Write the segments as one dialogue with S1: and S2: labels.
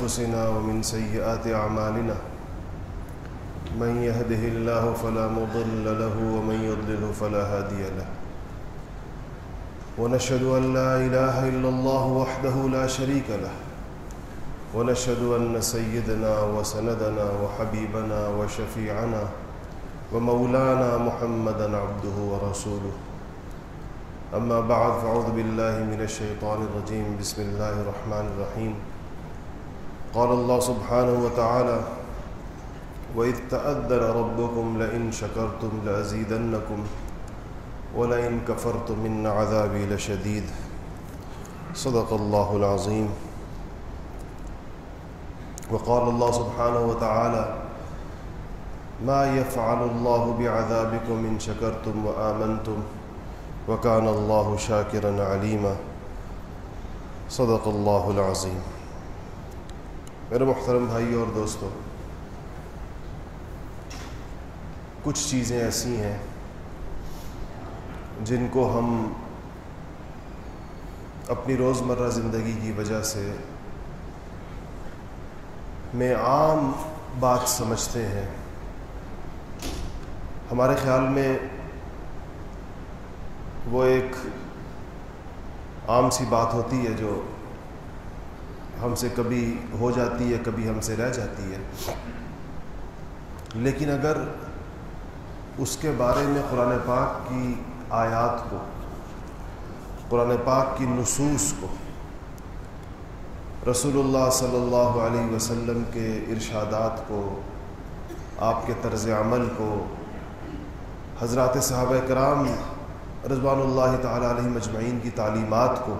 S1: أنفسنا ومن سيئات أعمالنا. من يهده الله فلا مضل له ومن يضلله فلا هادي له. ونشهد أن لا إله إلا الله وحده لا شريك له. ونشهد أن سيدنا وسندنا وحبيبنا وشفيعنا ومولانا محمدا عبده ورسوله. أما بعد، فأعوذ بالله من الشيطان الرجيم. بسم الله الرحمن الرحيم. قال الله سبحانه وتعالى، وإذ تأذن ربكم لئن شكرتم لأزيدنكم، ولئن كفرتم من عذابي لشديد. صدق الله العظيم. وقال الله سبحانه وتعالى، ما يفعل الله بعذابكم إن شكرتم وآمنتم، وكان الله شاكرا عليما. صدق اللہ العظیم میرے محترم بھائی اور دوستو، کچھ چیزیں ایسی ہیں جن کو ہم اپنی روزمرہ زندگی کی وجہ سے میں عام بات سمجھتے ہیں۔ ہمارے خیال میں وہ ایک عام سی بات ہوتی ہے جو ہم سے کبھی ہو جاتی ہے، کبھی ہم سے رہ جاتی ہے۔ لیکن اگر اس کے بارے میں قرآن پاک کی آیات کو، قرآن پاک کی نصوص کو رسول اللہ صلی اللہ علیہ وسلم کے ارشادات کو، آپ کے طرز عمل کو، حضرات صحابہ کرام رضوان اللہ تعالیٰ علیہ مجمعین کی تعلیمات کو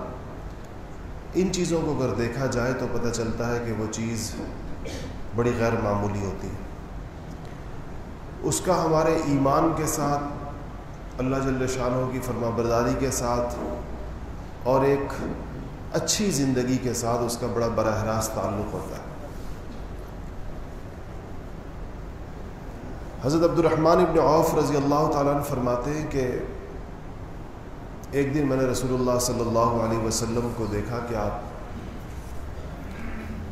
S1: ان چیزوں کو اگر دیکھا جائے تو پتہ چلتا ہے کہ وہ چیز بڑی غیر معمولی ہوتی ہے۔ اس کا ہمارے ایمان کے ساتھ، اللہ جل شاہ کی فرما برداری کے ساتھ اور ایک اچھی زندگی کے ساتھ اس کا بڑا براہ راست تعلق ہوتا ہے۔ حضرت عبد الرحمن ابن عوف رضی اللہ تعالیٰ عنہ فرماتے ہیں کہ ایک دن میں نے رسول اللہ صلی اللہ علیہ وسلم کو دیکھا کہ آپ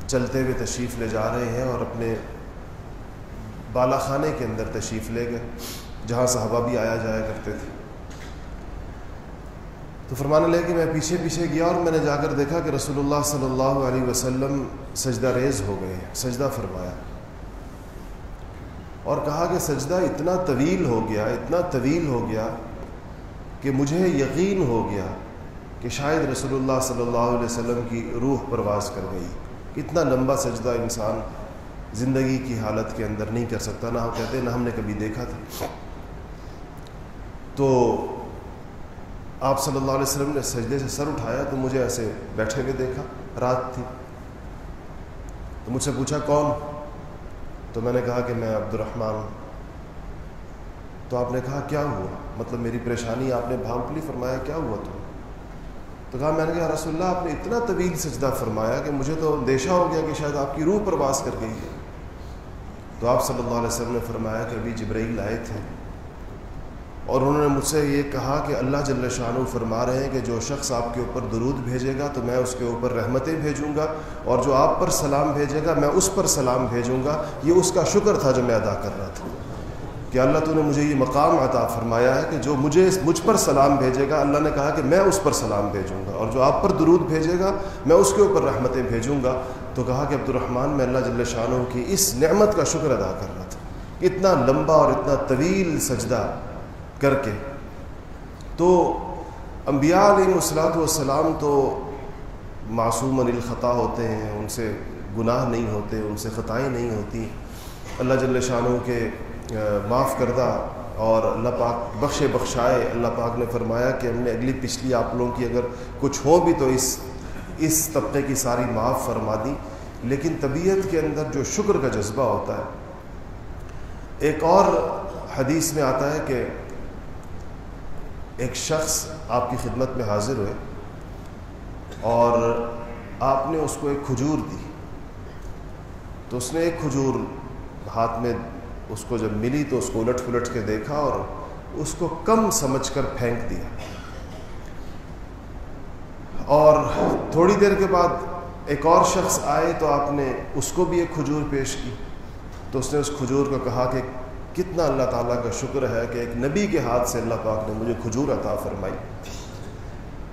S1: چلتے ہوئے تشریف لے جا رہے ہیں اور اپنے بالا خانے کے اندر تشریف لے گئے، جہاں صحابہ بھی آیا جایا کرتے تھے۔ تو فرمانے لے کہ میں پیچھے پیچھے گیا اور میں نے جا کر دیکھا کہ رسول اللہ صلی اللہ علیہ وسلم سجدہ ریز ہو گئے سجدہ فرمایا۔ اور کہا کہ سجدہ اتنا طویل ہو گیا، اتنا طویل ہو گیا کہ مجھے یقین ہو گیا کہ شاید رسول اللہ صلی اللہ علیہ وسلم کی روح پرواز کر گئی۔ اتنا لمبا سجدہ انسان زندگی کی حالت کے اندر نہیں کر سکتا، نہ ہم کہتے نہ ہم نے کبھی دیکھا تھا۔ تو آپ صلی اللہ علیہ وسلم نے سجدے سے سر اٹھایا تو مجھے ایسے بیٹھے ہوئے دیکھا، رات تھی۔ تو مجھ سے پوچھا، کون؟ تو میں نے کہا کہ میں عبد الرحمن تو آپ نے کہا، کیا ہوا؟ مطلب میری پریشانی، آپ نے بھانپ لی فرمایا، کیا ہوا تو؟ تو کہا، میں نے کہا رسول اللہ، آپ نے اتنا طویل سجدہ فرمایا کہ مجھے تو اندیشہ ہو گیا کہ شاید آپ کی روح پرواز کر گئی ہے. تو آپ صلی اللہ علیہ وسلم نے فرمایا کہ ابھی جبرائیل آئے تھے اور انہوں نے مجھ سے یہ کہا کہ اللہ جل شاہ فرما رہے ہیں کہ جو شخص آپ کے اوپر درود بھیجے گا تو میں اس کے اوپر رحمتیں بھیجوں گا اور جو آپ پر سلام بھیجے گا میں اس پر سلام بھیجوں گا۔ یہ اس کا شکر تھا جو میں ادا کر رہا تھا۔ کہ اللہ تو نے مجھے یہ مقام عطا فرمایا ہے کہ جو مجھے مجھ پر سلام بھیجے گا، اللہ نے کہا کہ میں اس پر سلام بھیجوں گا اور جو آپ پر درود بھیجے گا، میں اس کے اوپر رحمتیں بھیجوں گا۔ تو کہا کہ عبد الرحمن میں اللہ جل شاہ کی اس نعمت کا شکر ادا کر رہا تھا۔ اتنا لمبا اور اتنا طویل سجدہ کر کے۔ تو انبیاء علیہ الصلاۃ والسلام تو معصوم الخطا ہوتے ہیں، ان سے گناہ نہیں ہوتے، ان سے خطائیں نہیں ہوتی۔ اللہ جل شاہ کے معاف کردہ اور اللہ پاک بخش بخشائے۔ اللہ پاک نے فرمایا کہ ہم نے اگلی پچھلی آپ لوگوں کی اگر کچھ ہو بھی تو اس اس طبقے کی ساری معاف فرما دی۔ لیکن طبیعت کے اندر جو شکر کا جذبہ ہوتا ہے۔ ایک اور حدیث میں آتا ہے کہ ایک شخص آپ کی خدمت میں حاضر ہوئے اور آپ نے اس کو ایک کھجور دی۔ تو اس نے ایک کھجور ہاتھ میں اس کو جب ملی تو اس کو الٹ پلٹ کے دیکھا اور اس کو کم سمجھ کر پھینک دیا۔ اور تھوڑی دیر کے بعد ایک اور شخص آئے تو آپ نے اس کو بھی ایک کھجور پیش کی۔ تو اس نے اس کھجور کو کہا کہ کتنا اللہ تعالیٰ کا شکر ہے کہ ایک نبی کے ہاتھ سے اللہ پاک نے مجھے کھجور عطا فرمائی۔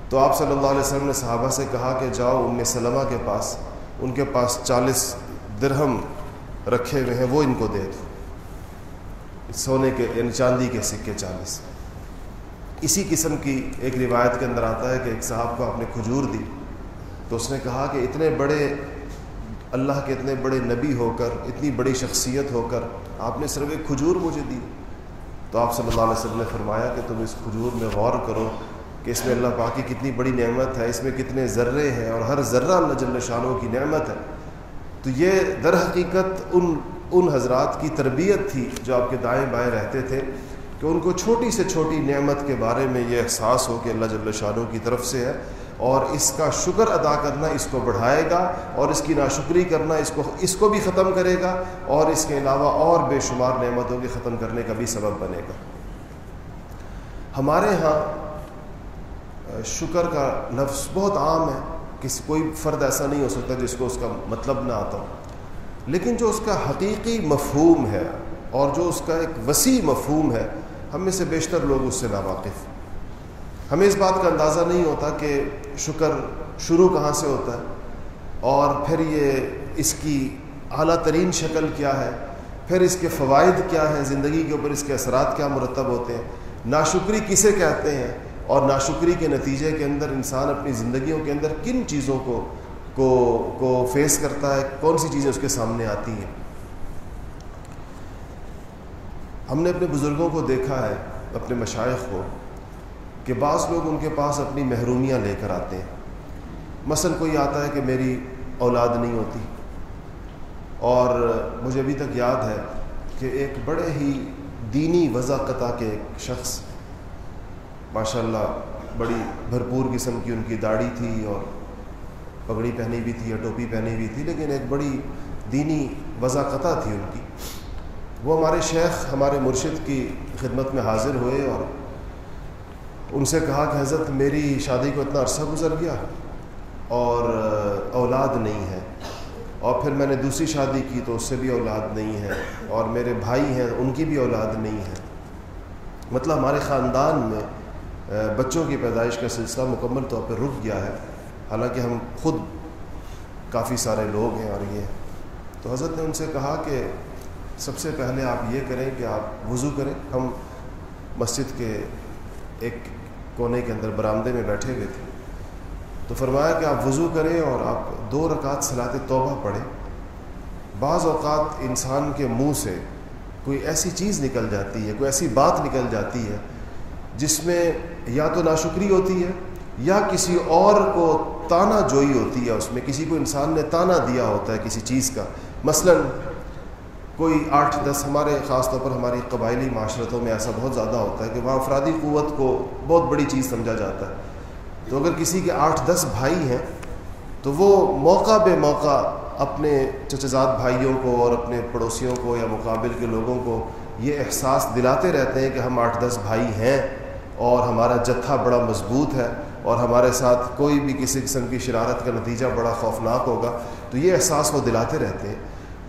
S1: تو آپ صلی اللہ علیہ وسلم نے صحابہ سے کہا کہ جاؤ، ام سلمہ کے پاس، ان کے پاس چالیس درہم رکھے ہوئے ہیں، وہ ان کو دے دو۔ سونے کے یعنی چاندی کے سکے چالیس۔ اسی قسم کی ایک روایت کے اندر آتا ہے کہ ایک صاحب کو آپ نے کھجور دی۔ تو اس نے کہا کہ اتنے بڑے، اللہ کے اتنے بڑے نبی ہو کر، اتنی بڑی شخصیت ہو کر آپ نے صرف ایک کھجور مجھے دی۔ تو آپ صلی اللہ علیہ وسلم نے فرمایا کہ تم اس کھجور میں غور کرو کہ اس میں اللہ پاک کی کتنی بڑی نعمت ہے، اس میں کتنے ذرے ہیں اور ہر ذرہ اللہ جل شانوں کی نعمت ہے۔ تو یہ در حقیقت ان ان حضرات کی تربیت تھی جو آپ کے دائیں بائیں رہتے تھے کہ ان کو چھوٹی سے چھوٹی نعمت کے بارے میں یہ احساس ہو کہ اللہ جل شانوں کی طرف سے ہے اور اس کا شکر ادا کرنا اس کو بڑھائے گا اور اس کی ناشکری کرنا اس کو اس کو بھی ختم کرے گا اور اس کے علاوہ اور بے شمار نعمتوں کے ختم کرنے کا بھی سبب بنے گا۔ ہمارے ہاں شکر کا لفظ بہت عام ہے۔ کسی کوئی فرد ایسا نہیں ہو سکتا جس کو اس کا مطلب نہ آتا ہو۔ لیکن جو اس کا حقیقی مفہوم ہے اور جو اس کا ایک وسیع مفہوم ہے، ہم میں سے بیشتر لوگ اس سے ناواقف۔ ہمیں اس بات کا اندازہ نہیں ہوتا کہ شکر شروع کہاں سے ہوتا ہے اور پھر یہ اس کی اعلیٰ ترین شکل کیا ہے، پھر اس کے فوائد کیا ہیں، زندگی کے اوپر اس کے اثرات کیا مرتب ہوتے ہیں۔ ناشکری کسے کہتے ہیں اور ناشکری کے نتیجے کے اندر انسان اپنی زندگیوں کے اندر کن چیزوں کو کو کو فیس کرتا ہے، کون سی چیزیں اس کے سامنے آتی ہیں؟ ہم نے اپنے بزرگوں کو دیکھا ہے، اپنے مشائق کو، کہ بعض لوگ ان کے پاس اپنی محرومیاں لے کر آتے ہیں۔ مثلا کوئی آتا ہے کہ میری اولاد نہیں ہوتی۔ اور مجھے ابھی تک یاد ہے کہ ایک بڑے ہی دینی وضاقتہ کے ایک شخص ماشاء اللہ بڑی بھرپور قسم کی ان کی داڑھی تھی اور پگڑی پہنی بھی تھی یا ٹوپی پہنی ہوئی تھی، لیکن ایک بڑی دینی وضاقتہ تھی ان کی۔ وہ ہمارے شیخ، ہمارے مرشد کی خدمت میں حاضر ہوئے اور ان سے کہا کہ حضرت، میری شادی کو اتنا عرصہ گزر گیا اور اولاد نہیں ہے اور پھر میں نے دوسری شادی کی تو اس سے بھی اولاد نہیں ہے اور میرے بھائی ہیں، ان کی بھی اولاد نہیں ہے۔ مطلب ہمارے خاندان میں، بچوں کی پیدائش کا سلسلہ مکمل طور پہ رک گیا ہے۔ حالانکہ ہم خود کافی سارے لوگ ہیں اور یہ تو حضرت نے ان سے کہا کہ سب سے پہلے آپ یہ کریں کہ آپ وضو کریں۔ ہم مسجد کے ایک کونے کے اندر برآمدے میں بیٹھے ہوئے تھے۔ تو فرمایا کہ آپ وضو کریں اور آپ دو رکعت صلاح توبہ پڑھیں۔ بعض اوقات انسان کے منہ سے کوئی ایسی چیز نکل جاتی ہے، کوئی ایسی بات نکل جاتی ہے جس میں یا تو ناشکری ہوتی ہے یا کسی اور کو تانا جوئی ہوتی ہے، اس میں کسی کو انسان نے تانا دیا ہوتا ہے کسی چیز کا۔ مثلا کوئی آٹھ دس، ہمارے خاص طور پر ہماری قبائلی معاشرتوں میں ایسا بہت زیادہ ہوتا ہے کہ وہاں افرادی قوت کو بہت بڑی چیز سمجھا جاتا ہے۔ تو اگر کسی کے آٹھ دس بھائی ہیں، تو وہ موقع بے موقع اپنے چچزاد بھائیوں کو اور اپنے پڑوسیوں کو یا مقابل کے لوگوں کو یہ احساس دلاتے رہتے ہیں کہ ہم آٹھ دس بھائی ہیں اور ہمارا جتھا بڑا مضبوط ہے۔ اور ہمارے ساتھ کوئی بھی کسی قسم کی شرارت کا نتیجہ بڑا خوفناک ہوگا، تو یہ احساس وہ دلاتے رہتے ہیں۔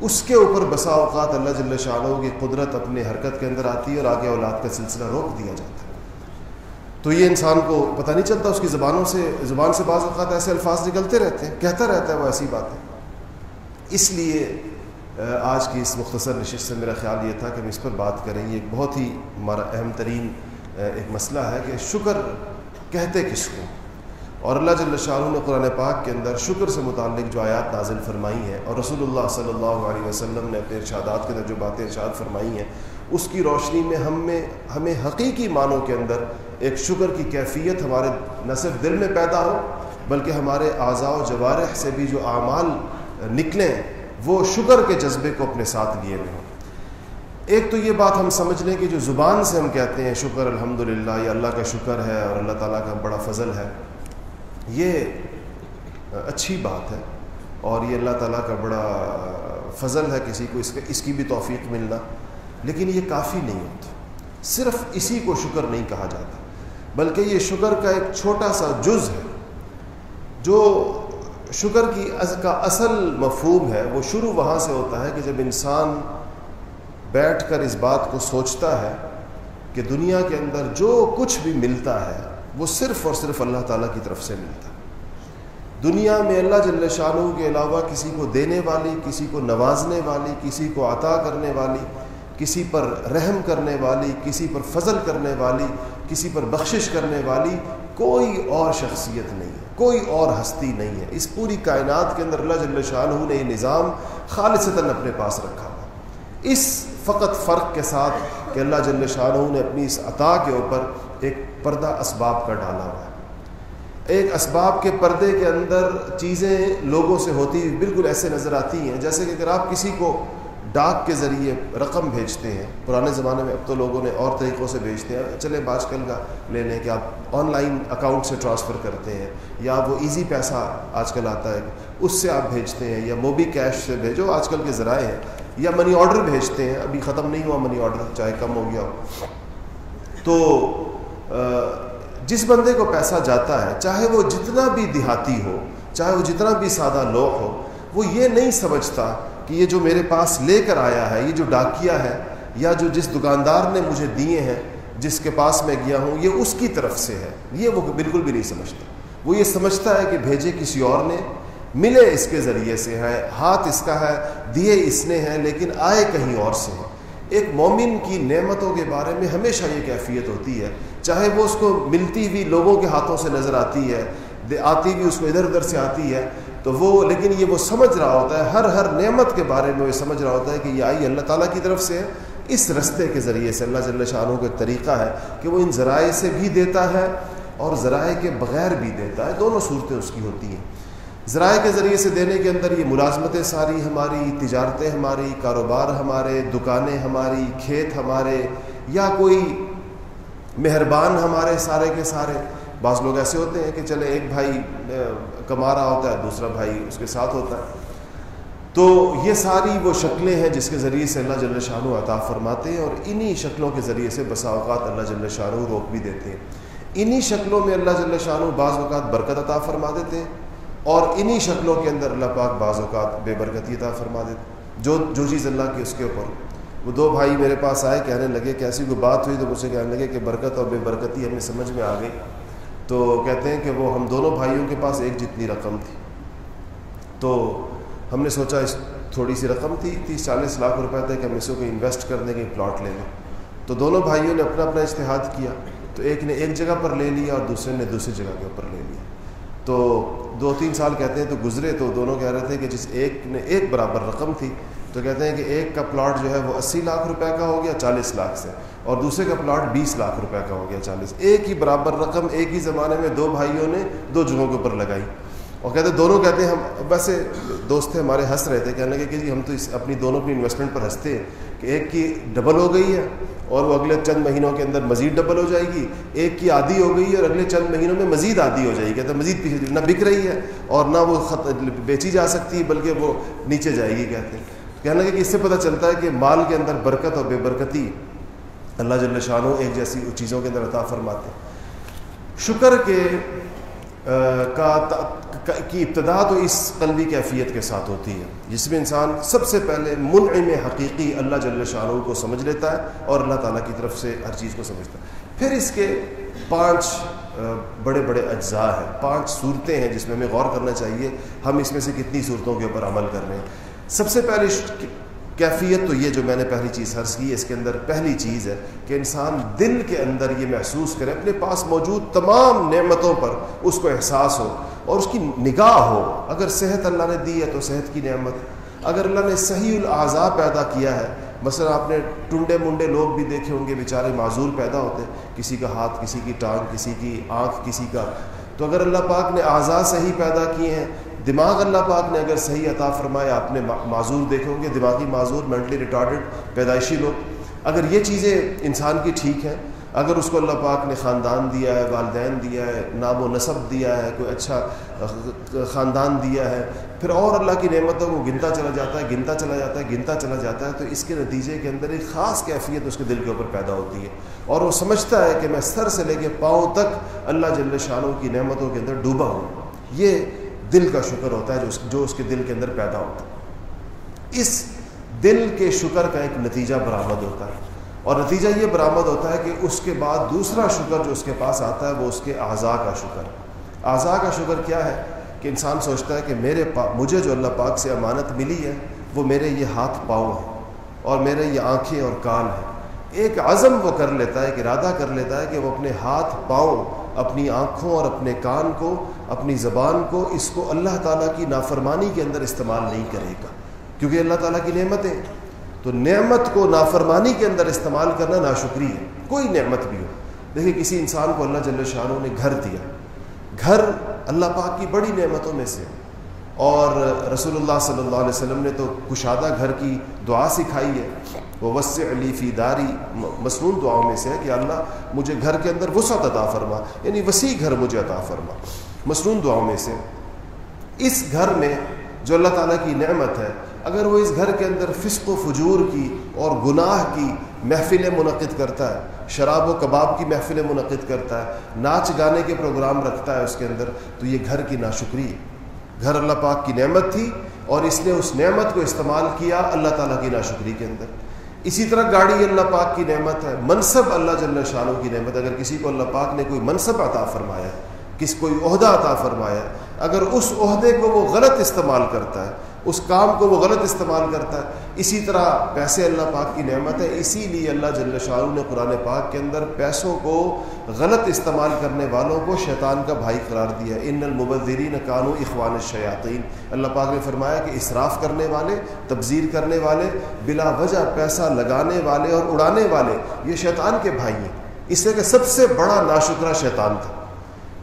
S1: اس کے اوپر بسا اوقات اللہ جل شاہ کی قدرت اپنی حرکت کے اندر آتی ہے اور آگے اولاد کا سلسلہ روک دیا جاتا ہے۔ تو یہ انسان کو پتہ نہیں چلتا اس کی زبانوں سے، زبان سے بعض اوقات ایسے الفاظ نکلتے رہتے ہیں، کہتا رہتا ہے وہ ایسی باتیں اس لیے آج کی اس مختصر نشست سے میرا خیال یہ تھا کہ ہم اس پر بات کریں۔ یہ ایک بہت ہی ہمارا اہم ترین ایک مسئلہ ہے کہ شکر کہتے کس کو؟ اور اللہ جل شاہ نے قرآن پاک کے اندر شکر سے متعلق جو آیات نازل فرمائی ہیں اور رسول اللہ صلی اللہ علیہ وسلم نے اپنے ارشادات کے اندر جو باتیں ارشاد فرمائی ہیں، اس کی روشنی میں ہم میں، ہمیں حقیقی معنوں کے اندر ایک شکر کی کیفیت ہمارے نہ صرف دل میں پیدا ہو، بلکہ ہمارے اعضاء و جوارح سے بھی جو اعمال نکلیں وہ شکر کے جذبے کو اپنے ساتھ لیے ہوئے ہوں۔ ایک تو یہ بات ہم سمجھ لیں کہ جو زبان سے ہم کہتے ہیں شکر الحمد للہ یہ اللہ کا شکر ہے اور اللہ تعالیٰ کا بڑا فضل ہے، یہ اچھی بات ہے اور یہ اللہ تعالیٰ کا بڑا فضل ہے کسی کو اس کا اس کی بھی توفیق ملنا، لیکن یہ کافی نہیں ہوتا، صرف اسی کو شکر نہیں کہا جاتا، بلکہ یہ شکر کا ایک چھوٹا سا جز ہے، جو شکر کی کا اصل مفہوم ہے، وہ شروع وہاں سے ہوتا ہے کہ جب انسان بیٹھ کر اس بات کو سوچتا ہے کہ دنیا کے اندر جو کچھ بھی ملتا ہے، وہ صرف اور صرف اللہ تعالیٰ کی طرف سے ملتا ہے۔ دنیا میں اللہ جل شاہ کے علاوہ کسی کو دینے والی، کسی کو نوازنے والی، کسی کو عطا کرنے والی، کسی پر رحم کرنے والی، کسی پر فضل کرنے والی، کسی پر بخشش کرنے والی کوئی اور شخصیت نہیں ہے، کوئی اور ہستی نہیں ہے۔ اس پوری کائنات کے اندر اللہ جل شاہ نے یہ نظام خالصتاً اپنے پاس رکھا اس فقط فرق کے ساتھ کہ اللہ جل شاہ نے اپنی اس عطا کے اوپر ایک پردہ اسباب کا ڈالا ہوا ہے۔ ایک اسباب کے پردے کے اندر چیزیں لوگوں سے ہوتی بالکل ایسے نظر آتی ہیں، جیسے کہ اگر آپ کسی کو ڈاک کے ذریعے رقم بھیجتے ہیں، پرانے زمانے میں اب تو لوگوں نے اور طریقوں سے بھیجتے ہیں چلے آج کل کا لے لیں کہ آپ آن لائن اکاؤنٹ سے ٹرانسفر کرتے ہیں، یا وہ ایزی پیسہ آج کل آتا ہے، اس سے آپ بھیجتے ہیں، یا موبی کیش سے بھیجو، آج کل کے ذرائع ہیں۔ یا منی آرڈر بھیجتے ہیں، ابھی ختم نہیں ہوا منی آرڈر چاہے کم ہو گیا ہو۔ تو جس بندے کو پیسہ جاتا ہے، چاہے وہ جتنا بھی دیہاتی ہو، چاہے وہ جتنا بھی سادہ لوگ ہو، وہ یہ نہیں سمجھتا کہ یہ جو میرے پاس لے کر آیا ہے، یہ جو ڈاکیا ہے، یا جو جس دکاندار نے مجھے دیے ہیں، جس کے پاس میں گیا ہوں، یہ اس کی طرف سے ہے۔ یہ وہ بالکل بھی نہیں سمجھتا۔ وہ یہ سمجھتا ہے کہ بھیجے کسی اور نے ملے اس کے ذریعے سے ہے، ہاتھ اس کا ہے، دیے اس نے ہیں، لیکن آئے کہیں اور سے ہیں۔ ایک مومن کی نعمتوں کے بارے میں ہمیشہ یہ کیفیت ہوتی ہے۔ چاہے وہ اس کو ملتی ہوئی لوگوں کے ہاتھوں سے نظر آتی ہے آتی بھی اس کو ادھر ادھر سے آتی ہے، تو وہ، لیکن یہ وہ سمجھ رہا ہوتا ہے، ہر ہر نعمت کے بارے میں وہ سمجھ رہا ہوتا ہے کہ یہ آئی اللہ تعالیٰ کی طرف سے ہے۔ اس رستے کے ذریعے سے اللہ جل شاہ کا ایک طریقہ ہے کہ وہ ان ذرائع سے بھی دیتا ہے اور ذرائع کے بغیر بھی دیتا ہے۔ دونوں صورتیں اس کی ہوتی ہیں۔ ذرائع کے ذریعے سے دینے کے اندر یہ ملازمتیں ساری ہماری، تجارتیں ہماری، کاروبار ہمارے، دکانیں ہماری، کھیت ہمارے، یا کوئی مہربان ہمارے سارے کے سارے۔ بعض لوگ ایسے ہوتے ہیں کہ چلے ایک بھائی کما رہا ہوتا ہے، دوسرا بھائی اس کے ساتھ ہوتا ہے۔ تو یہ ساری وہ شکلیں ہیں جس کے ذریعے سے اللہ جل شاہ عطا فرماتے ہیں اور انہی شکلوں کے ذریعے سے بسا اوقات اللہ جل شاہ روک بھی دیتے ہیں۔ انہی شکلوں میں اللہ جل شاہ بعض اوقات برکت عطا فرما دیتے ہیں۔ اور انہی شکلوں کے اندر اللہ پاک بعض اوقات بے برکتی عطا فرما دیتے جو جو چیز اللہ کی اس کے اوپر۔ وہ دو بھائی میرے پاس آئے، کہنے لگے کہ ایسی کوئی بات ہوئی؟ تو مجھ سے کہنے لگے کہ برکت اور بے برکتی ہمیں سمجھ میں آ گئی۔ تو کہتے ہیں کہ وہ ہم دونوں بھائیوں کے پاس ایک جتنی رقم تھی۔ تو ہم نے سوچا اس تھوڑی سی رقم تھی، تیس چالیس لاکھ روپے تھے کہ ہم اسے کو انویسٹ کرنے کے پلاٹ لے لیں۔ تو دونوں بھائیوں نے اپنا اپنا اشتہاد کیا۔ تو ایک نے ایک جگہ پر لے لیا اور دوسرے نے دوسری جگہ کے اوپر لے لیا۔ تو دو تین سال کہتے ہیں تو گزرے تو دونوں کہہ رہے تھے کہ جس ایک نے ایک برابر رقم تھی تو کہتے ہیں کہ ایک کا پلاٹ جو ہے وہ اسی لاکھ روپے کا ہو گیا چالیس لاکھ سے اور دوسرے کا پلاٹ بیس لاکھ روپے کا ہو گیا چالیس ایک ہی برابر رقم ایک ہی زمانے میں دو بھائیوں نے دو جگہوں کے اوپر لگائی اور کہتے ہیں دونوں کہتے ہیں ہم ویسے دوست تھے ہمارے ہنس رہے تھے کہنے لگے کہ جی ہم تو اس اپنی دونوں کی انویسٹمنٹ پر ہنستے ہیں کہ ایک کی ڈبل ہو گئی ہے اور وہ اگلے چند مہینوں کے اندر مزید ڈبل ہو جائے گی۔ ایک کی آدھی ہو گئی ہے اور اگلے چند مہینوں میں مزید آدھی ہو جائے گی۔ کہتے ہیں مزید پیچھے نہ بک رہی ہے اور نہ وہ خط بیچی جا سکتی ہے بلکہ وہ نیچے جائے گی، کہتے ہیں۔ کہنے لگے کہ اس سے پتہ چلتا ہے کہ مال کے اندر برکت اور بے برکتی اللہ جل شاہ ایک جیسی چیزوں کے اندر عطا فرماتے شکر کے کا کی ابتدا تو اس قلبی کیفیت کے ساتھ ہوتی ہے، جس میں انسان سب سے پہلے منعم حقیقی اللہ جل شاہ کو سمجھ لیتا ہے اور اللہ تعالیٰ کی طرف سے ہر چیز کو سمجھتا ہے۔ پھر اس کے پانچ بڑے بڑے اجزاء ہیں۔ پانچ صورتیں ہیں جس میں ہمیں غور کرنا چاہیے، ہم اس میں سے کتنی صورتوں کے اوپر عمل کر رہے ہیں۔ سب سے پہلی کیفیت تو یہ جو میں نے پہلی چیز حرض کی، اس کے اندر پہلی چیز ہے کہ انسان دل کے اندر یہ محسوس کرے، اپنے پاس موجود تمام نعمتوں پر اس کو احساس ہو۔ اور اس کی نگاہ ہو۔ اگر صحت اللہ نے دی ہے تو صحت کی نعمت۔ اگر اللہ نے صحیح الاضاء پیدا کیا ہے، مثلا آپ نے ٹنڈے منڈے لوگ بھی دیکھے ہوں گے بیچارے معذور پیدا ہوتے، کسی کا ہاتھ، کسی کی ٹانگ، کسی کی آنکھ، کسی کا۔ تو اگر اللہ پاک نے اعضاء صحیح پیدا کیے ہیں، دماغ اللہ پاک نے اگر صحیح عطا فرمایا، آپ نے معذور دیکھو گے۔ دماغی معذور مینٹلی ریٹارڈڈ پیدائشی لوگ۔ اگر یہ چیزیں انسان کی ٹھیک ہیں اگر اس کو اللہ پاک نے خاندان دیا ہے، والدین دیا ہے، نام و نصب دیا ہے، کوئی اچھا خاندان دیا ہے، پھر اور اللہ کی نعمتوں کو گنتا چلا جاتا ہے، گنتا چلا جاتا ہے، گنتا چلا جاتا ہے، تو اس کے نتیجے کے اندر ایک خاص کیفیت اس کے دل کے اوپر پیدا ہوتی ہے۔ اور وہ سمجھتا ہے کہ میں سر سے لے کے پاؤں تک اللہ جل شاہوں کی نعمتوں کے اندر ڈوبا ہوں۔ یہ دل کا شکر ہوتا ہے جو جو اس کے دل کے اندر پیدا ہوتا ہے۔ اس دل کے شکر کا ایک نتیجہ برآمد ہوتا ہے۔ اور نتیجہ یہ برآمد ہوتا ہے کہ اس کے بعد دوسرا شکر جو اس کے پاس آتا ہے وہ اس کے اعضاء کا شکر اعضاء کا شکر کیا ہے؟ کہ انسان سوچتا ہے کہ میرے پا، مجھے جو اللہ پاک سے امانت ملی ہے، وہ میرے یہ ہاتھ پاؤں ہیں اور میرے یہ آنکھیں اور کان ہیں۔ ایک عزم وہ کر لیتا ہے، ایک ارادہ کر لیتا ہے کہ وہ اپنے ہاتھ، پاؤں، اپنی آنکھوں اور اپنے کان کو، اپنی زبان کو، اس کو اللہ تعالیٰ کی نافرمانی کے اندر استعمال نہیں کرے گا۔ کیونکہ اللہ تعالیٰ کی نعمتیں تو نعمت کو نافرمانی کے اندر استعمال کرنا ناشکری ہے۔ کوئی نعمت بھی ہو۔ دیکھیں کسی انسان کو اللہ جل شاہ نے گھر دیا۔ گھر اللہ پاک کی بڑی نعمتوں میں سے اور رسول اللہ صلی اللہ علیہ وسلم نے تو کشادہ گھر کی دعا سکھائی ہے۔ وہ وس علی فی داری مصنون دعاؤں میں سے ہے کہ اللہ مجھے گھر کے اندر وسعت عطا فرما۔ یعنی وسیع گھر مجھے عطا فرما۔ مصنون دعاؤں میں سے اس گھر میں جو اللہ تعالیٰ کی نعمت ہے اگر وہ اس گھر کے اندر فسق و فجور کی اور گناہ کی محفلیں منعقد کرتا ہے، شراب و کباب کی محفلیں منعقد کرتا ہے، ناچ گانے کے پروگرام رکھتا ہے اس کے اندر، تو یہ گھر کی ناشکری ہے۔ گھر اللہ پاک کی نعمت تھی اور اس نے اس نعمت کو استعمال کیا اللہ تعالیٰ کی ناشکری کے اندر۔ اسی طرح گاڑی اللہ پاک کی نعمت ہے، منصب اللہ جل شاہوں کی نعمت اگر کسی کو اللہ پاک نے کوئی منصب عطا فرمایا کس کوئی عہدہ عطا فرمایا اگر اس عہدے کو وہ غلط استعمال کرتا ہے اس کام کو وہ غلط استعمال کرتا ہے۔ اسی طرح پیسے اللہ پاک کی نعمت ہے۔ اسی لیے اللہ جل شاہ نے قرآن پاک کے اندر پیسوں کو غلط استعمال کرنے والوں کو شیطان کا بھائی قرار دیا ان المبذرین قانو اخوان الشیاطین۔ اللہ پاک نے فرمایا کہ اصراف کرنے والے، تبذیر کرنے والے، بلا وجہ پیسہ لگانے والے اور اڑانے والے، یہ شیطان کے بھائی ہیں۔ اس سے کہ سب سے بڑا ناشکرہ شیطان تھا۔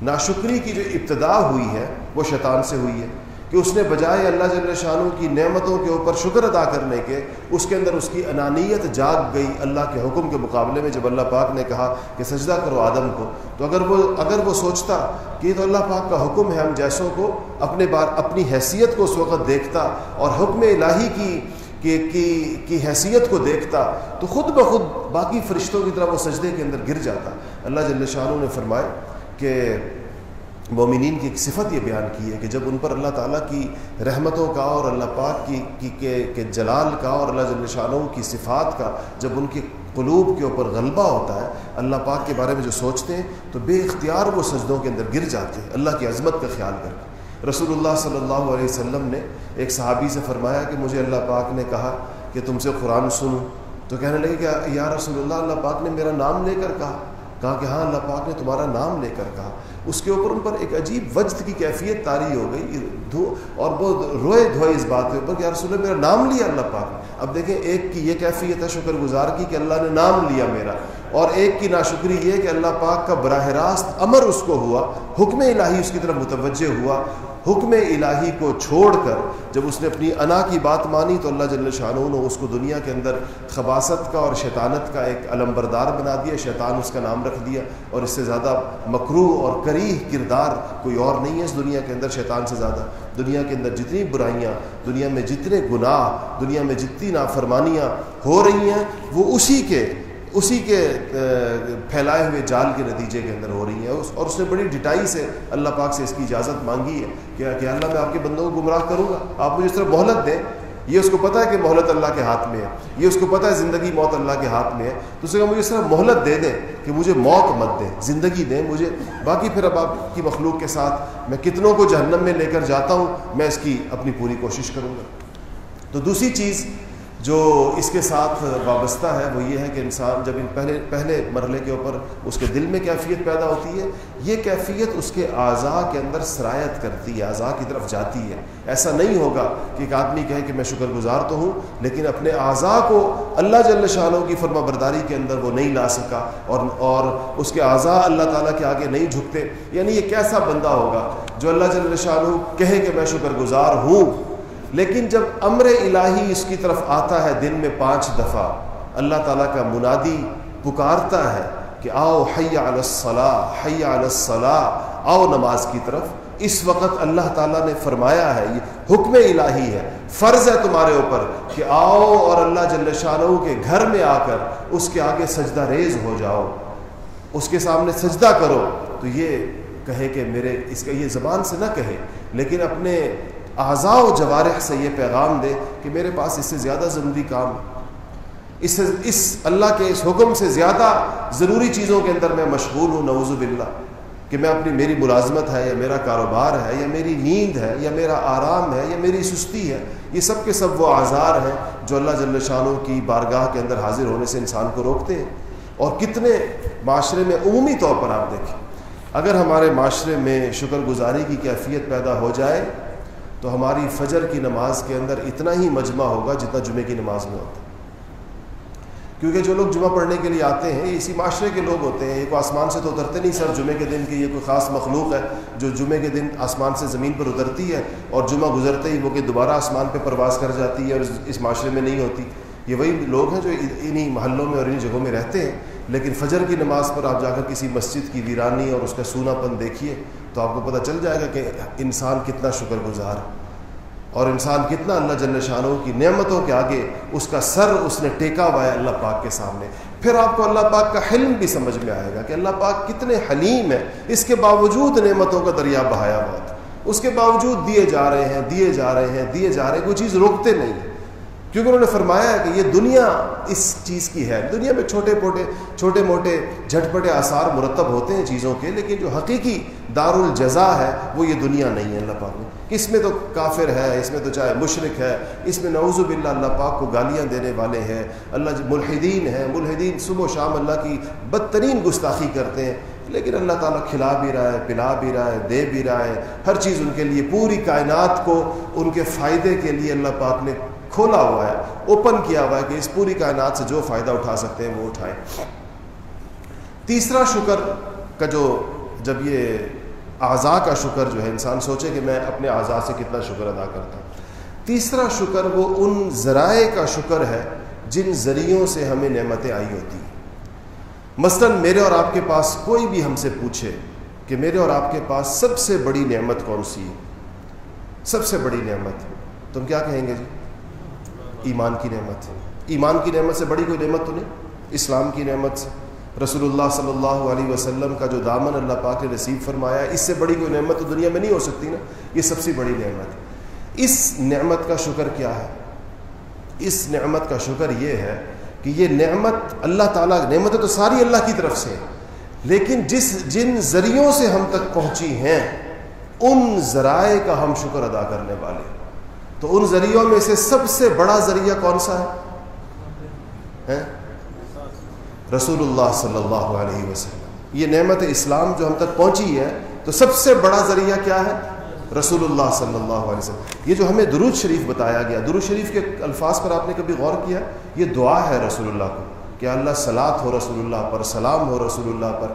S1: ناشکری کی جو ابتدا ہوئی ہے، وہ شیطان سے ہوئی ہے۔ کہ اس نے بجائے اللہ جل شاہ کی نعمتوں کے اوپر شکر ادا کرنے کے اس کے اندر اس کی انانیت جاگ گئی اللہ کے حکم کے مقابلے میں جب اللہ پاک نے کہا کہ سجدہ کرو آدم کو۔ تو اگر وہ اگر وہ سوچتا کہ یہ تو اللہ پاک کا حکم ہے ہم جیسوں کو اپنے بار اپنی حیثیت کو اس وقت دیکھتا اور حکم الہی کی کی کی, کی حیثیت کو دیکھتا تو خود بخود باقی فرشتوں کی طرح وہ سجدے کے اندر گر جاتا۔ اللہ جل شاہ نے فرمائے کہ مومنین کی ایک صفت یہ بیان کی ہے کہ جب ان پر اللہ تعالیٰ کی رحمتوں کا اور اللہ پاک کی کی کے جلال کا اور اللہ جل شاہوں کی صفات کا جب ان کی قلوب کے اوپر غلبہ ہوتا ہے، اللہ پاک کے بارے میں جو سوچتے ہیں، تو بے اختیار وہ سجدوں کے اندر گر جاتے ہیں۔ اللہ کی عظمت کا خیال کر کے۔ رسول اللہ صلی اللہ علیہ وسلم نے ایک صحابی سے فرمایا کہ مجھے اللہ پاک نے کہا کہ تم سے قرآن سنوں تو کہنے لگے کہ یا رسول اللہ اللہ پاک نے میرا نام لے کر کہا۔ کہا کہ ہاں اللہ پاک نے تمہارا نام لے کر کہا۔ اس کے اوپر ان پر ایک عجیب وجد کی کیفیت تاری ہو گئی۔ اور وہ روئے دھوئے اس بات کے اوپر کہ رسول میرا نام لیا اللہ پاک اب دیکھیں، ایک کی یہ کیفیت ہے شکر گزار کی کہ اللہ نے نام لیا میرا۔ اور ایک کی ناشکری یہ کہ اللہ پاک کا براہ راست امر اس کو ہوا، حکم الہی اس کی طرف متوجہ ہوا۔ حکم الہی کو چھوڑ کر جب اس نے اپنی انا کی بات مانی تو اللہ جل شاہ نے اس کو دنیا کے اندر خباصت کا اور شیطانت کا ایک علم بردار بنا دیا، شیطان اس کا نام رکھ دیا۔ اور اس سے زیادہ مکرو اور کریح کردار کوئی اور نہیں ہے اس دنیا کے اندر، شیطان سے زیادہ۔ دنیا کے اندر جتنی برائیاں، دنیا میں جتنے گناہ، دنیا میں جتنی نافرمانیاں ہو رہی ہیں، وہ اسی کے اسی کے پھیلائے ہوئے جال کے نتیجے کے اندر ہو رہی ہیں۔ اور اس نے بڑی ڈٹائی سے اللہ پاک سے اس کی اجازت مانگی ہے کہ کہ اللہ میں آپ کے بندوں کو گمراہ کروں گا۔ آپ مجھے اس طرح مہلت دیں۔ یہ اس کو پتہ ہے کہ مہلت اللہ کے ہاتھ میں ہے۔ یہ اس کو پتہ ہے زندگی موت اللہ کے ہاتھ میں ہے۔ تو اسے کہا، مجھے اس طرح مہلت دے دیں کہ مجھے موت مت دیں، زندگی دیں مجھے۔ باقی پھر اب آپ کی مخلوق کے ساتھ میں کتنوں کو جہنم میں لے کر جاتا ہوں، میں اس کی اپنی پوری کوشش کروں گا۔ تو دوسری چیز جو اس کے ساتھ وابستہ ہے وہ یہ ہے کہ انسان جب ان پہلے پہلے مرحلے کے اوپر اس کے دل میں کیفیت پیدا ہوتی ہے، یہ کیفیت اس کے اعضاء کے اندر سرایت کرتی ہے، اعضاء کی طرف جاتی ہے۔ ایسا نہیں ہوگا کہ ایک آدمی کہے کہ میں شکر گزار تو ہوں، لیکن اپنے اعضاء کو اللہ جل شاہوں کی فرما برداری کے اندر وہ نہیں لا سکا اور اور اس کے اعضاء اللہ تعالیٰ کے آگے نہیں جھکتے۔ یعنی یہ کیسا بندہ ہوگا جو اللہ جل شاہ کہے کہ میں شکر گزار ہوں؟ لیکن جب امر الہی اس کی طرف آتا ہے دن میں پانچ دفعہ، اللہ تعالیٰ کا منادی پکارتا ہے کہ آؤ حیا الصلاح حیا الصلاح، آؤ نماز کی طرف۔ اس وقت اللہ تعالیٰ نے فرمایا ہے، یہ حکم الہی ہے، فرض ہے تمہارے اوپر کہ آؤ اور اللہ جل شاہ کے گھر میں آ کر اس کے آگے سجدہ ریز ہو جاؤ، اس کے سامنے سجدہ کرو۔ تو یہ کہے کہ میرے، اس کا یہ زبان سے نہ کہے، لیکن اپنے اعضاء و جوارح سے یہ پیغام دے کہ میرے پاس اس سے زیادہ ضروری کام اس سے اس اللہ کے اس حکم سے زیادہ ضروری چیزوں کے اندر میں مشغول ہوں نوز باللہ، کہ میں اپنی میری ملازمت ہے، یا میرا کاروبار ہے، یا میری نیند ہے، یا میرا آرام ہے، یا میری سستی ہے، یہ سب کے سب وہ آزار ہیں جو اللہ جل شانوں کی بارگاہ کے اندر حاضر ہونے سے انسان کو روکتے ہیں۔ اور کتنے معاشرے میں عمومی طور پر آپ دیکھیں، اگر ہمارے معاشرے میں شکر گزاری کی کیفیت پیدا ہو جائے تو ہماری فجر کی نماز کے اندر اتنا ہی مجمع ہوگا جتنا جمعے کی نماز میں ہوتا ہے۔ کیونکہ جو لوگ جمعہ پڑھنے کے لیے آتے ہیں، یہ اسی معاشرے کے لوگ ہوتے ہیں، یہ کوئی آسمان سے تو اترتے نہیں سر، جمعے کے دن کی یہ کوئی خاص مخلوق ہے جو جمعے کے دن آسمان سے زمین پر اترتی ہے اور جمعہ گزرتے ہی وہ کہ دوبارہ آسمان پہ پرواز کر جاتی ہے اور اس معاشرے میں نہیں ہوتی۔ یہ وہی لوگ ہیں جو انہی محلوں میں اور انہی جگہوں میں رہتے ہیں، لیکن فجر کی نماز پر آپ جا کر کسی مسجد کی ویرانی اور اس کا سونا پن دیکھیے۔ تو آپ کو پتہ چل جائے گا کہ انسان کتنا شکر گزار ہے اور انسان کتنا اللہ جل شانوں کی نعمتوں کے آگے اس کا سر اس نے ٹیکا ہوا ہے اللہ پاک کے سامنے۔ پھر آپ کو اللہ پاک کا حلم بھی سمجھ میں آئے گا کہ اللہ پاک کتنے حلیم ہے اس کے باوجود نعمتوں کا دریا بہایا بہت اس کے باوجود دیے جا رہے ہیں، دیے جا رہے ہیں، دیے جا رہے ہیں، کوئی چیز روکتے نہیں۔ ہیں کیونکہ انہوں نے فرمایا ہے کہ یہ دنیا اس چیز کی ہے۔ دنیا میں چھوٹے موٹے چھوٹے موٹے جھٹپٹے آثار مرتب ہوتے ہیں چیزوں کے، لیکن جو حقیقی دار الجزا ہے وہ یہ دنیا نہیں ہے، اللہ پاک میں اس میں تو کافر ہے، اس میں تو چاہے مشرق ہے، اس میں نعوذ باللہ اللہ پاک کو گالیاں دینے والے ہیں۔ اللہ جی ملحدین ہیں، ملحدین صبح و شام اللہ کی بدترین گستاخی کرتے ہیں، لیکن اللہ تعالیٰ کھلا بھی رہا ہے، پلا بھی رہا ہے، دے بھی رہا ہے۔ ہر چیز ان کے لیے، پوری کائنات کو ان کے فائدے کے لیے اللہ پاک نے کھولا ہوا ہے اوپن کیا ہوا ہے کہ اس پوری کائنات سے جو فائدہ اٹھا سکتے ہیں وہ اٹھائیں۔ تیسرا شکر کا جو جب یہ اعضاء کا شکر جو ہے، انسان سوچے کہ میں اپنے اعضاء سے کتنا شکر ادا کرتا ہوں۔ تیسرا شکر وہ ان ذرائع کا شکر ہے جن ذریعوں سے ہمیں نعمتیں آئی ہوتی ہیں۔ مثلا میرے اور آپ کے پاس کوئی بھی ہم سے پوچھے کہ میرے اور آپ کے پاس سب سے بڑی نعمت کون سی ہے؟ سب سے بڑی نعمت، تم کیا کہیں گے جی؟ ایمان کی نعمت ہے ایمان کی نعمت سے بڑی کوئی نعمت تو نہیں، اسلام کی نعمت سے۔ رسول اللہ صلی اللہ علیہ وسلم کا جو دامن اللہ پاک نے نصیب فرمایا، اس سے بڑی کوئی نعمت تو دنیا میں نہیں ہو سکتی نا۔ یہ سب سے بڑی نعمت۔ اس نعمت کا شکر کیا ہے؟ اس نعمت کا شکر یہ ہے کہ یہ نعمت اللہ تعالیٰ، نعمتیں تو ساری اللہ کی طرف سے لیکن جس، جن ذریعوں سے ہم تک پہنچی ہیں، ان ذرائع کا ہم شکر ادا کرنے والے تو ان ذریعوں میں سے سب سے بڑا ذریعہ کون سا ہے؟ رسول اللہ صلی اللہ علیہ وسلم۔ یہ نعمت اسلام جو ہم تک پہنچی ہے، تو سب سے بڑا ذریعہ کیا ہے؟ رسول اللہ صلی اللہ علیہ وسلم۔ یہ جو ہمیں درود شریف بتایا گیا، درود شریف کے الفاظ پر آپ نے کبھی غور کیا؟ یہ دعا ہے رسول اللہ کو کہ اللہ سلاد ہو رسول اللہ پر، سلام ہو رسول اللہ پر۔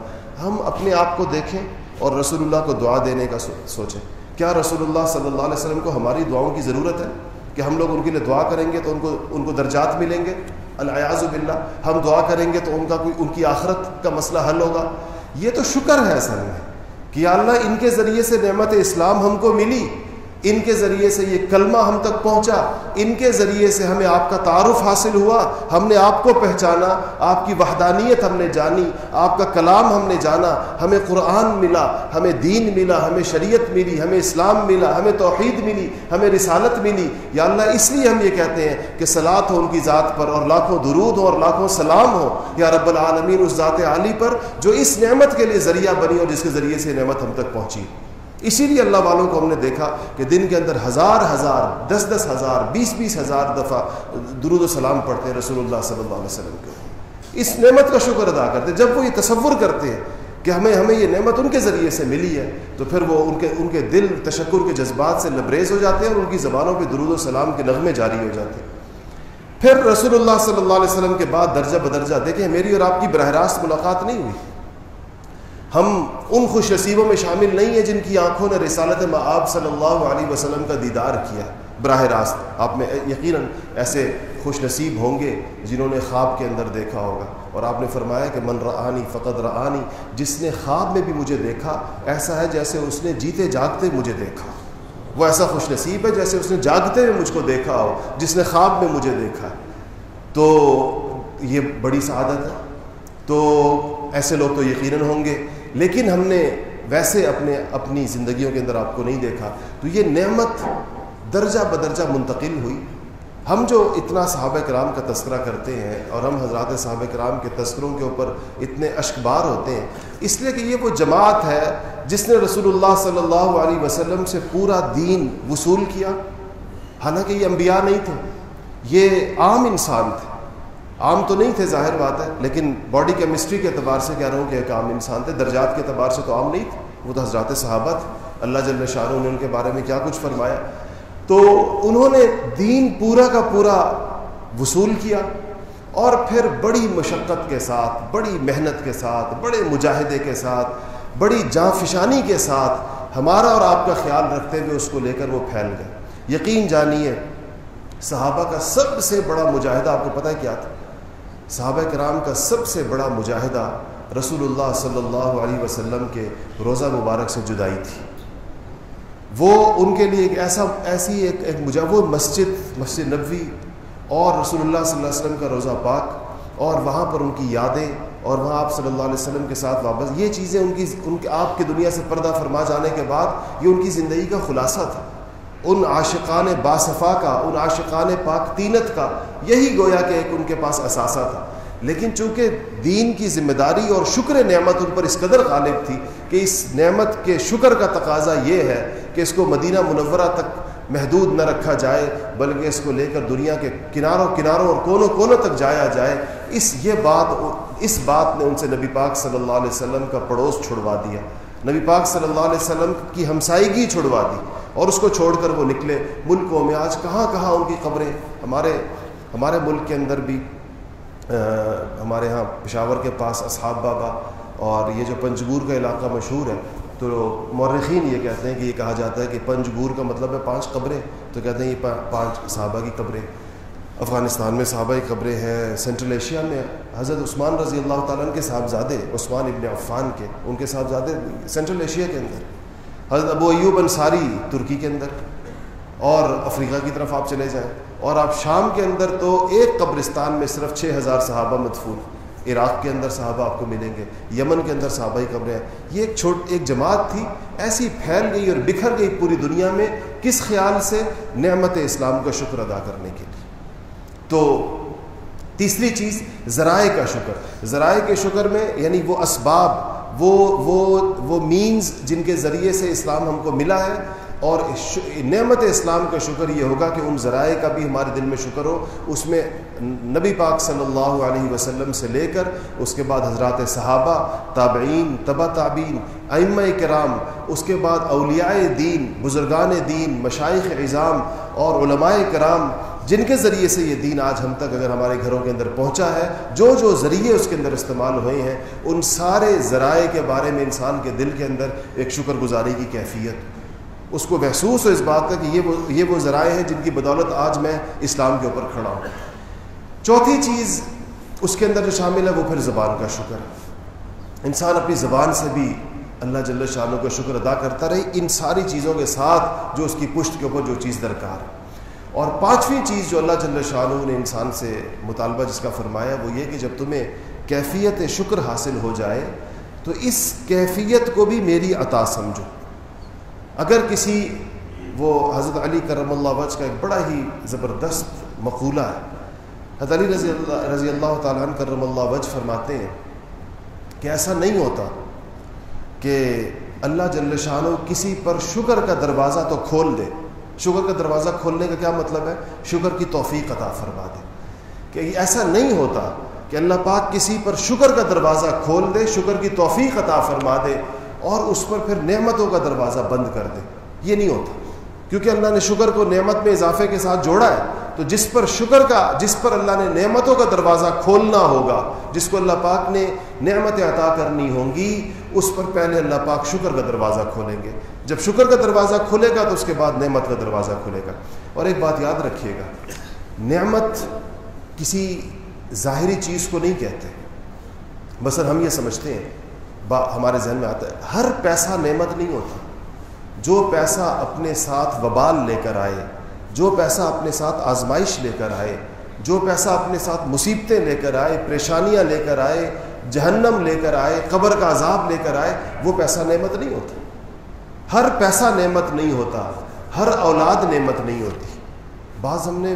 S1: ہم اپنے آپ کو دیکھیں اور رسول اللہ کو دعا دینے کا سوچیں۔ کیا رسول اللہ صلی اللہ علیہ وسلم کو ہماری دعاؤں کی ضرورت ہے کہ ہم لوگ ان کے لیے دعا کریں گے تو ان کو ان کو درجات ملیں گے؟ الیاز باللہ، ہم دعا کریں گے تو ان کا کوئی ان کی آخرت کا مسئلہ حل ہوگا۔ یہ تو شکر ہے اصل میں کہ اللہ ان کے ذریعے سے نعمت اسلام ہم کو ملی۔ ان کے ذریعے سے یہ کلمہ ہم تک پہنچا، ان کے ذریعے سے ہمیں آپ کا تعارف حاصل ہوا، ہم نے آپ کو پہچانا، آپ کی وحدانیت ہم نے جانی، آپ کا کلام ہم نے جانا، ہمیں قرآن ملا، ہمیں دین ملا، ہمیں شریعت ملی، ہمیں اسلام ملا، ہمیں توحید ملی، ہمیں رسالت ملی۔ یا اللہ، اس لیے ہم یہ کہتے ہیں کہ سلاد ہو ان کی ذات پر اور لاکھوں درود ہو اور لاکھوں سلام ہو۔ یا رب العالمین، اس ذات عالی پر جو اس نعمت کے لیے ذریعہ بنی اور جس کے ذریعے سے نعمت ہم تک پہنچی۔ اسی لیے اللہ والوں کو ہم نے دیکھا کہ دن کے اندر ہزار ہزار، دس دس ہزار، بیس بیس ہزار دفعہ درود و سلام پڑھتے ہیں رسول اللہ صلی اللہ علیہ وسلم کے۔ اس نعمت کا شکر ادا کرتے جب وہ یہ تصور کرتے ہیں کہ ہمیں ہمیں یہ نعمت ان کے ذریعے سے ملی ہے، تو پھر وہ ان کے ان کے دل تشکر کے جذبات سے لبریز ہو جاتے ہیں اور ان کی زبانوں پہ درود و سلام کے نغمے جاری ہو جاتے ہیں۔ پھر رسول اللہ صلی اللہ علیہ وسلم کے بعد درجہ بدرجہ دیکھیں، میری اور آپ کی براہ راست ملاقات نہیں ہوئی۔ ہم ان خوش نصیبوں میں شامل نہیں ہیں جن کی آنکھوں نے رسالت معاب صلی اللہ علیہ وسلم کا دیدار کیا براہ راست، آپ میں یقیناً ایسے خوش نصیب ہوں گے جنہوں نے خواب کے اندر دیکھا ہوگا۔ اور آپ نے فرمایا کہ من رعانی فقط رعانی جس نے خواب میں بھی مجھے دیکھا، ایسا ہے جیسے اس نے جیتے جاگتے مجھے دیکھا۔ وہ ایسا خوش نصیب ہے جیسے اس نے جاگتے ہوئے مجھ کو دیکھا ہو، جس نے خواب میں مجھے دیکھا۔ تو یہ بڑی سعادت ہے۔ تو ایسے لوگ تو یقیناً ہوں گے۔ لیکن ہم نے ویسے اپنے اپنی زندگیوں کے اندر آپ کو نہیں دیکھا، تو یہ نعمت درجہ بدرجہ منتقل ہوئی۔ ہم جو اتنا صحابہ کرام کا تذکرہ کرتے ہیں اور ہم حضرات صحابہ کرام کے تذکروں کے اوپر اتنے اشکبار ہوتے ہیں، اس لیے کہ یہ وہ جماعت ہے جس نے رسول اللہ صلی اللہ علیہ وسلم سے پورا دین وصول کیا۔ حالانکہ یہ انبیاء نہیں تھے، یہ عام انسان تھے۔ عام تو نہیں تھے، ظاہر بات ہے، لیکن باڈی کیمسٹری کے اعتبار سے کہہ رہا ہوں کہ ایک عام انسان تھے۔ درجات کے اعتبار سے تو عام نہیں تھے، وہ تو حضرات صحابہ تھے۔ اللہ جل شاہ نے ان کے بارے میں کیا کچھ فرمایا؟ تو انہوں نے دین پورا کا پورا وصول کیا اور پھر بڑی مشقت کے ساتھ، بڑی محنت کے ساتھ، بڑے مجاہدے کے ساتھ، بڑی جاں فشانی کے ساتھ ہمارا اور آپ کا خیال رکھتے ہوئے اس کو لے کر وہ پھیل گئے۔ یقین جانیے، صحابہ کا سب سے بڑا مجاہدہ آپ کو پتہ کیا تھا؟ صحابہ کرام کا سب سے بڑا مجاہدہ رسول اللہ صلی اللہ علیہ وسلم کے روزہ مبارک سے جدائی تھی۔ وہ ان کے لیے ایک ایسا، ایسی ایک ایک مجا، وہ مسجد مسجد نبوی اور رسول اللہ صلی اللہ علیہ وسلم کا روزہ پاک اور وہاں پر ان کی یادیں اور وہاں آپ صلی اللہ علیہ وسلم کے ساتھ واپس، یہ چیزیں ان کی، ان کے آپ کی دنیا سے پردہ فرما جانے کے بعد یہ ان کی زندگی کا خلاصہ تھا۔ ان عاشقان باصفا کا، ان عاشقان پاک تینت کا، یہی گویا کہ ایک ان کے پاس اثاثہ تھا۔ لیکن چونکہ دین کی ذمہ داری اور شکر نعمت ان پر اس قدر غالب تھی کہ اس نعمت کے شکر کا تقاضا یہ ہے کہ اس کو مدینہ منورہ تک محدود نہ رکھا جائے، بلکہ اس کو لے کر دنیا کے کناروں کناروں اور کونوں کونوں تک جایا جائے۔ اس یہ بات، اس بات نے ان سے نبی پاک صلی اللہ علیہ وسلم کا پڑوس چھڑوا دیا۔ نبی پاک صلی اللہ علیہ وسلم کی ہمسائیگی چھڑوا دی۔ اور اس کو چھوڑ کر وہ نکلے ملکوں میں۔ آج کہاں کہاں ان کی قبریں؟ ہمارے ہمارے ملک کے اندر بھی ہمارے ہاں پشاور کے پاس اصحاب بابا اور یہ جو پنجگور کا علاقہ مشہور ہے، تو مورخین یہ کہتے ہیں کہ یہ کہا جاتا ہے کہ پنجگور کا مطلب ہے پانچ قبریں۔ تو کہتے ہیں یہ پانچ صحابہ کی قبریں۔ افغانستان میں صحابہ کی قبریں ہیں سینٹرل ایشیا میں حضرت عثمان رضی اللہ تعالیٰ کے صاحبزادے، عثمان ابن عفان کے، ان کے صاحبزادے سینٹرل ایشیا کے اندر۔ حضرت ابو ایوب انصاری ترکی کے اندر اور افریقہ کی طرف آپ چلے جائیں اور آپ شام کے اندر تو ایک قبرستان میں صرف چھ ہزار صحابہ مدفون عراق کے اندر صحابہ آپ کو ملیں گے، یمن کے اندر صحابہ قبریں ہیں۔ یہ ایک چھوٹ، ایک جماعت تھی، ایسی پھیل گئی اور بکھر گئی پوری دنیا میں کس خیال سے نعمت اسلام کا شکر ادا کرنے کے لیے۔ تو تیسری چیز، ذرائع کا شکر۔ ذرائع کے شکر میں یعنی وہ اسباب وہ وہ وہ مینز جن کے ذریعے سے اسلام ہم کو ملا ہے اور نعمت اسلام کا شکر یہ ہوگا کہ ان ذرائع کا بھی ہمارے دل میں شکر ہو۔ اس میں نبی پاک صلی اللہ علیہ وسلم سے لے کر اس کے بعد حضرات صحابہ، تابعین تبا تابین ائمہ کرام، اس کے بعد اولیاء دین، بزرگان دین مشائق اظام اور علماء کرام جن کے ذریعے سے یہ دین آج ہم تک اگر ہمارے گھروں کے اندر پہنچا ہے، جو جو ذریعے اس کے اندر استعمال ہوئے ہیں، ان سارے ذرائع کے بارے میں انسان کے دل کے اندر ایک شکر گزاری کی کیفیت۔ اس کو محسوس ہو اس بات کا کہ یہ وہ یہ وہ ذرائع ہیں جن کی بدولت آج میں اسلام کے اوپر کھڑا ہوں۔ چوتھی چیز اس کے اندر جو شامل ہے، وہ پھر زبان کا شکر۔ انسان اپنی زبان سے بھی اللہ جل شاہ کا شکر ادا کرتا رہے، ان ساری چیزوں کے ساتھ جو اس کی پشت کے اوپر جو چیز درکار ہے۔ اور پانچویں چیز جو اللہ جل شاہ نے انسان سے مطالبہ جس کا فرمایا وہ یہ کہ جب تمہیں کیفیت شکر حاصل ہو جائے تو اس کیفیت کو بھی میری عطا سمجھو۔ اگر کسی وہ حضرت علی کرم اللہ وج کا ایک بڑا ہی زبردست مقولہ ہے، حضرت علی رضی اللہ رضی اللہ تعالیٰ عنہ کرم اللہ وج فرماتے ہیں کہ ایسا نہیں ہوتا کہ اللہ جل شاہ کسی پر شکر کا دروازہ تو کھول دے۔ شکر کا دروازہ کھولنے کا کیا مطلب ہے؟ شکر کی توفیق عطا فرما دے۔ کہ ایسا نہیں ہوتا کہ اللہ پاک کسی پر شکر کا دروازہ کھول دے شکر کی توفیق عطا فرما دے اور اس پر پھر نعمتوں کا دروازہ بند کر دے۔ یہ نہیں ہوتا۔ کیونکہ اللہ نے شکر کو نعمت میں اضافے کے ساتھ جوڑا ہے، تو جس پر شکر کا، جس پر اللہ نے نعمتوں کا دروازہ کھولنا ہوگا، جس کو اللہ پاک نے نعمتیں عطا کرنی ہوں گی اس پر پہلے اللہ پاک شکر کا دروازہ کھولیں گے۔ جب شکر کا دروازہ کھلے گا تو اس کے بعد نعمت کا دروازہ کھلے گا۔ اور ایک بات یاد رکھیے گا، نعمت کسی ظاہری چیز کو نہیں کہتے۔ بس ہم یہ سمجھتے ہیں، با ہمارے ذہن میں آتا ہے، ہر پیسہ نعمت نہیں ہوتا۔ جو پیسہ اپنے ساتھ وبال لے کر آئے، جو پیسہ اپنے ساتھ آزمائش لے کر آئے، جو پیسہ اپنے ساتھ مصیبتیں لے کر آئے، پریشانیاں لے کر آئے جہنم لے کر آئے، قبر کا عذاب لے کر آئے، وہ پیسہ نعمت نہیں ہوتا۔ ہر پیسہ نعمت نہیں ہوتا، ہر اولاد نعمت نہیں ہوتی۔ بعض ہم نے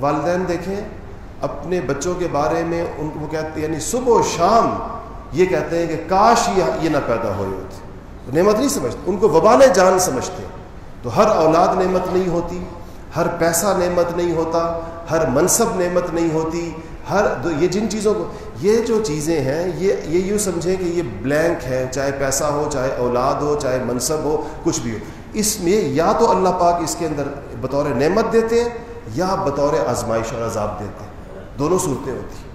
S1: والدین دیکھیں اپنے بچوں کے بارے میں ان کو وہ کہتے ہیں یعنی صبح و شام یہ کہتے ہیں کہ کاش یہ نہ پیدا ہوئے ہوتے۔ نعمت نہیں سمجھتے، ان کو وبال جان سمجھتے۔ تو ہر اولاد نعمت نہیں ہوتی، ہر پیسہ نعمت نہیں ہوتا، ہر منصب نعمت نہیں ہوتی ہر یہ جن چیزوں کو یہ جو چیزیں ہیں، یہ یہ یوں سمجھیں کہ یہ بلینک ہے چاہے پیسہ ہو، چاہے اولاد ہو، چاہے منصب ہو، کچھ بھی ہو۔ اس میں یا تو اللہ پاک اس کے اندر بطور نعمت دیتے ہیں، یا بطور آزمائش اور عذاب دیتے ہیں۔ دونوں صورتیں ہوتی ہیں۔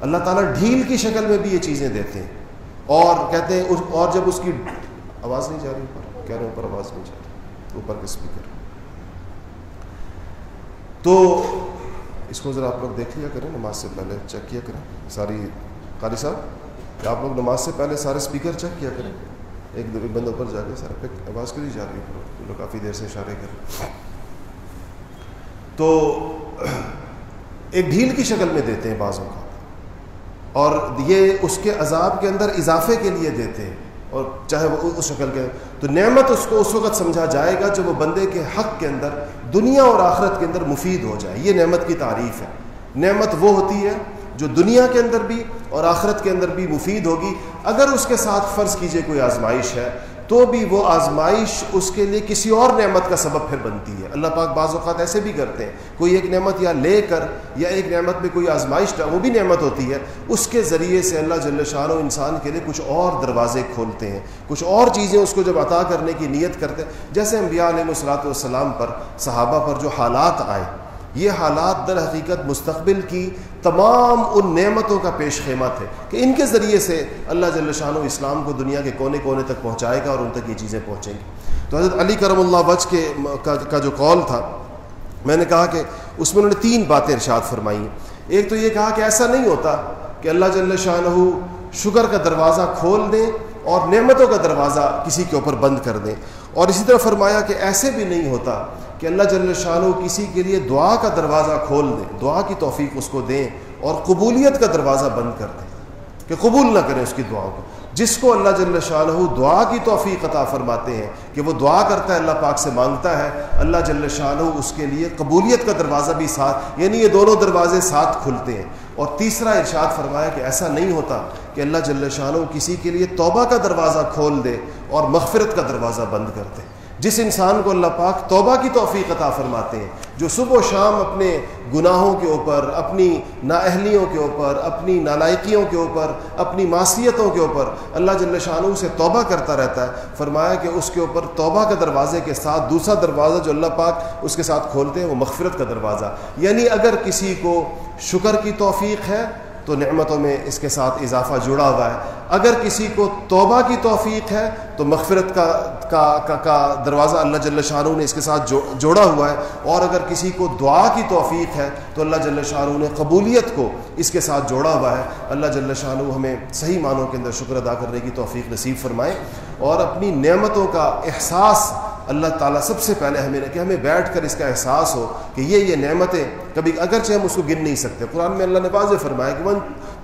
S1: اللہ تعالیٰ ڈھیل کی شکل میں بھی یہ چیزیں دیتے ہیں۔ اور کہتے ہیں اور جب اس کی آواز نہیں جا رہی اوپر، کہہ رہے ہیں اوپر آواز نہیں جا رہی۔ اوپر کے اسپیکر تو اس کو ذرا آپ لوگ دیکھ لیا کریں، نماز سے پہلے چیک کیا کریں۔ ساری، قاری صاحب، کہ آپ لوگ نماز سے پہلے سارے اسپیکر چیک کیا کریں۔ ایک دو بند اوپر جا کے سارے پہ آواز کیوں نہیں جا رہی؟ ہے لوگ کافی دیر سے اشارے کریں تو ایک ڈھیل کی شکل میں دیتے ہیں بعضوں کا اور یہ اس کے عذاب کے اندر اضافے کے لیے دیتے ہیں۔ اور چاہے وہ اس شکل کے تو نعمت اس کو اس وقت سمجھا جائے گا جب وہ بندے کے حق کے اندر دنیا اور آخرت کے اندر مفید ہو جائے۔ یہ نعمت کی تعریف ہے۔ نعمت وہ ہوتی ہے جو دنیا کے اندر بھی اور آخرت کے اندر بھی مفید ہوگی۔ اگر اس کے ساتھ فرض کیجیے کوئی آزمائش ہے تو بھی وہ آزمائش اس کے لیے کسی اور نعمت کا سبب پھر بنتی ہے۔ اللہ پاک بعض اوقات ایسے بھی کرتے ہیں، کوئی ایک نعمت یا لے کر یا ایک نعمت میں کوئی آزمائش وہ بھی نعمت ہوتی ہے۔ اس کے ذریعے سے اللہ جل شاہ و انسان کے لیے کچھ اور دروازے کھولتے ہیں، کچھ اور چیزیں اس کو جب عطا کرنے کی نیت کرتے ہیں۔ جیسے انبیاء علیہ الصلاۃ والسلام پر صحابہ پر جو حالات آئے، یہ حالات در حقیقت مستقبل کی تمام ان نعمتوں کا پیش خیمہ تھے کہ ان کے ذریعے سے اللہ جل شاہ و اسلام کو دنیا کے کونے کونے تک پہنچائے گا اور ان تک یہ چیزیں پہنچیں گی۔ تو حضرت علی کرم اللہ بچ کے کا جو قول تھا، میں نے کہا کہ اس میں انہوں نے تین باتیں ارشاد فرمائی ہیں۔ ایک تو یہ کہا کہ ایسا نہیں ہوتا کہ اللہ جل شاہ شکر کا دروازہ کھول دیں اور نعمتوں کا دروازہ کسی کے اوپر بند کر دیں۔ اور اسی طرح فرمایا کہ ایسے بھی نہیں ہوتا کہ اللہ جل شاہ کسی کے لیے دعا کا دروازہ کھول دیں دعا کی توفیق اس کو دیں اور قبولیت کا دروازہ بند کر دیں کہ قبول نہ کریں اس کی دعاؤں کو۔ جس کو اللہ جل شاہ دعا کی توفیق عطا فرماتے ہیں، کہ وہ دعا کرتا ہے، اللہ پاک سے مانگتا ہے، اللہ جل شاہ اس کے لیے قبولیت کا دروازہ بھی ساتھ یعنی یہ دونوں دروازے ساتھ کھلتے ہیں۔ اور تیسرا ارشاد فرمایا کہ ایسا نہیں ہوتا کہ اللہ جل شاہ کسی کے لیے توبہ کا دروازہ کھول دے اور مغفرت کا دروازہ بند کر دے۔ جس انسان کو اللہ پاک توبہ کی توفیق عطا فرماتے ہیں، جو صبح و شام اپنے گناہوں کے اوپر، اپنی نااہلیوں کے اوپر، اپنی نالائقیوں کے اوپر، اپنی معصیتوں کے اوپر اللہ جل شاہ سے توبہ کرتا رہتا ہے۔ فرمایا کہ اس کے اوپر توبہ کا دروازے کے ساتھ دوسرا دروازہ جو اللہ پاک اس کے ساتھ کھولتے ہیں، وہ مغفرت کا دروازہ۔ یعنی اگر کسی کو شکر کی توفیق ہے، تو نعمتوں میں اس کے ساتھ اضافہ جڑا ہوا ہے۔ اگر کسی کو توبہ کی توفیق ہے تو مغفرت کا کا کا, کا دروازہ اللہ جل شاہ نے اس کے ساتھ جو جوڑا ہوا ہے۔ اور اگر کسی کو دعا کی توفیق ہے تو اللہ جل شاہ نے قبولیت کو اس کے ساتھ جوڑا ہوا ہے۔ اللہ جل شاہ ہمیں صحیح معنوں کے اندر شکر ادا کرنے کی توفیق نصیب فرمائے۔ اور اپنی نعمتوں کا احساس اللہ تعالیٰ سب سے پہلے ہمیں کہ ہمیں بیٹھ کر اس کا احساس ہو کہ یہ یہ نعمتیں کبھی اگرچہ ہم اس کو گن نہیں سکتے۔ قرآن میں اللہ نے واضح فرمایا کہ من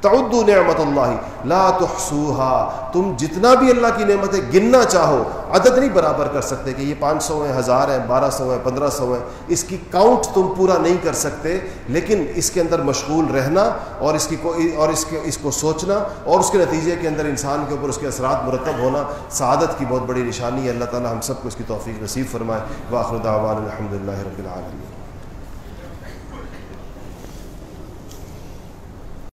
S1: تعدو نعمت اللہ. لا تحصوها. تم جتنا بھی اللہ کی نعمتیں گننا چاہو، عدد نہیں برابر کر سکتے کہ یہ پانچ سو ہیں، ہزار ہیں، بارہ سو ہیں، پندرہ سو ہیں. اس کی کاؤنٹ تم پورا نہیں کر سکتے، لیکن اس کے اندر مشغول رہنا اور اس کی کو اور اس کے اس کو سوچنا اور اس کے نتیجے کے اندر انسان کے اوپر اس کے اثرات مرتب ہونا سعادت کی بہت بڑی نشانی ہے۔ اللہ تعالیٰ ہم سب کو اس کی توفیق نصیب فرمائے۔ واخر دعوان الحمد للہ رب العالمین۔